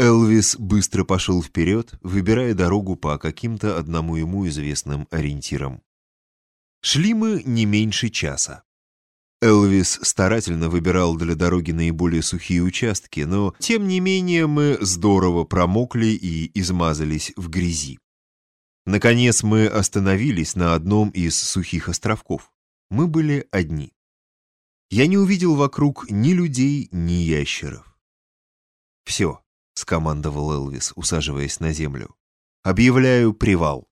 Элвис быстро пошел вперед, выбирая дорогу по каким-то одному ему известным ориентирам. Шли мы не меньше часа. Элвис старательно выбирал для дороги наиболее сухие участки, но, тем не менее, мы здорово промокли и измазались в грязи. Наконец мы остановились на одном из сухих островков. Мы были одни. Я не увидел вокруг ни людей, ни ящеров. «Все», — скомандовал Элвис, усаживаясь на землю. «Объявляю привал».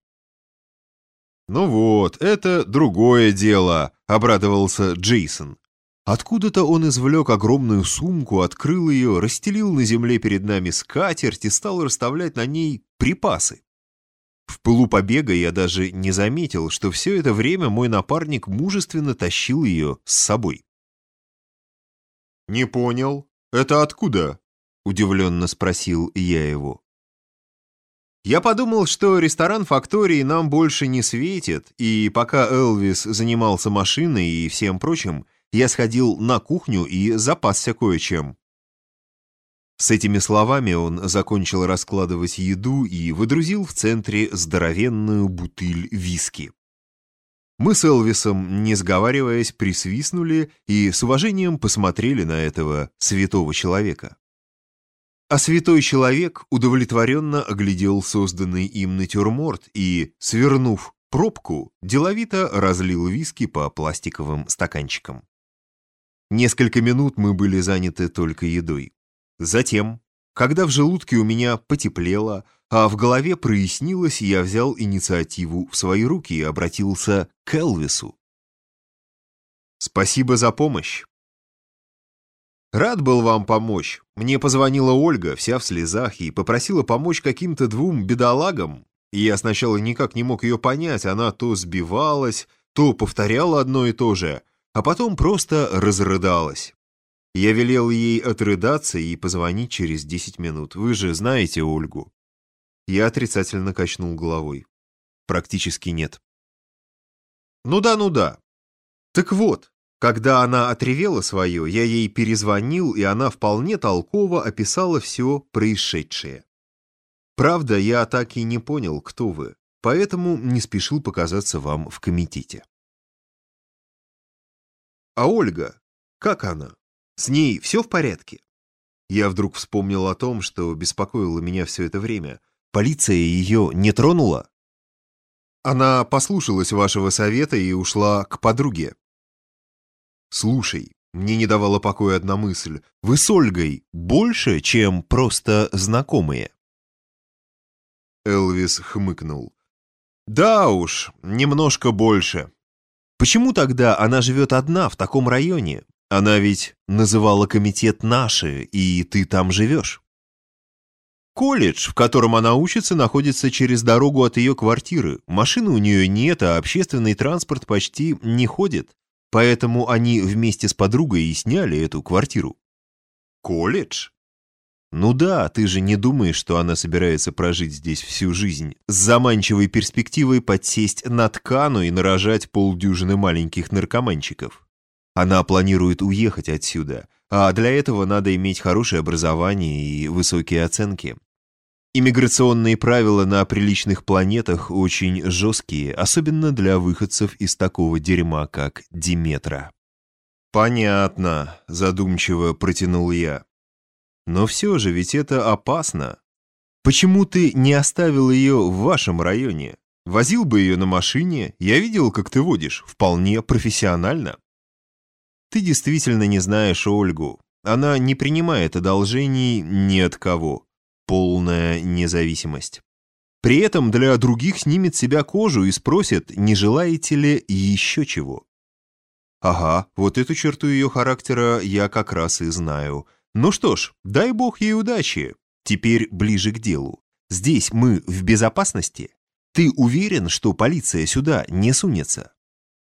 «Ну вот, это другое дело», — обрадовался Джейсон. Откуда-то он извлек огромную сумку, открыл ее, расстелил на земле перед нами скатерть и стал расставлять на ней припасы. В пылу побега я даже не заметил, что все это время мой напарник мужественно тащил ее с собой. «Не понял. Это откуда?» — удивленно спросил я его. Я подумал, что ресторан фактории нам больше не светит, и пока Элвис занимался машиной и всем прочим, я сходил на кухню и запасся кое-чем. С этими словами он закончил раскладывать еду и выдрузил в центре здоровенную бутыль виски. Мы с Элвисом, не сговариваясь, присвистнули и с уважением посмотрели на этого святого человека. А святой человек удовлетворенно оглядел созданный им натюрморт и, свернув пробку, деловито разлил виски по пластиковым стаканчикам. Несколько минут мы были заняты только едой. Затем, когда в желудке у меня потеплело, а в голове прояснилось, я взял инициативу в свои руки и обратился к Элвису. «Спасибо за помощь». «Рад был вам помочь. Мне позвонила Ольга, вся в слезах, и попросила помочь каким-то двум бедолагам. Я сначала никак не мог ее понять, она то сбивалась, то повторяла одно и то же, а потом просто разрыдалась. Я велел ей отрыдаться и позвонить через десять минут. Вы же знаете Ольгу. Я отрицательно качнул головой. Практически нет. Ну да, ну да. Так вот, когда она отревела свое, я ей перезвонил, и она вполне толково описала все происшедшее. Правда, я так и не понял, кто вы, поэтому не спешил показаться вам в комитете. А Ольга, как она? С ней все в порядке? Я вдруг вспомнил о том, что беспокоило меня все это время. Полиция ее не тронула? Она послушалась вашего совета и ушла к подруге. Слушай, мне не давала покоя одна мысль. Вы с Ольгой больше, чем просто знакомые. Элвис хмыкнул. Да уж, немножко больше. Почему тогда она живет одна в таком районе? Она ведь называла комитет «наши», и ты там живешь. Колледж, в котором она учится, находится через дорогу от ее квартиры. Машины у нее нет, а общественный транспорт почти не ходит. Поэтому они вместе с подругой и сняли эту квартиру. Колледж? Ну да, ты же не думаешь, что она собирается прожить здесь всю жизнь, с заманчивой перспективой подсесть на ткану и нарожать полдюжины маленьких наркоманчиков. Она планирует уехать отсюда, а для этого надо иметь хорошее образование и высокие оценки. Иммиграционные правила на приличных планетах очень жесткие, особенно для выходцев из такого дерьма, как Диметра. «Понятно», — задумчиво протянул я. «Но все же ведь это опасно. Почему ты не оставил ее в вашем районе? Возил бы ее на машине, я видел, как ты водишь, вполне профессионально». Ты действительно не знаешь Ольгу. Она не принимает одолжений ни от кого. Полная независимость. При этом для других снимет себя кожу и спросит, не желаете ли еще чего. Ага, вот эту черту ее характера я как раз и знаю. Ну что ж, дай бог ей удачи. Теперь ближе к делу. Здесь мы в безопасности? Ты уверен, что полиция сюда не сунется?